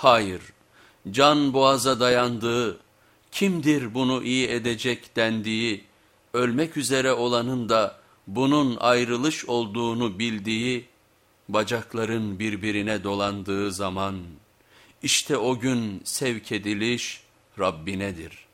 Hayır, can boğaza dayandığı, kimdir bunu iyi edecek dendiği, ölmek üzere olanın da bunun ayrılış olduğunu bildiği, bacakların birbirine dolandığı zaman, işte o gün sevk ediliş Rabbinedir.''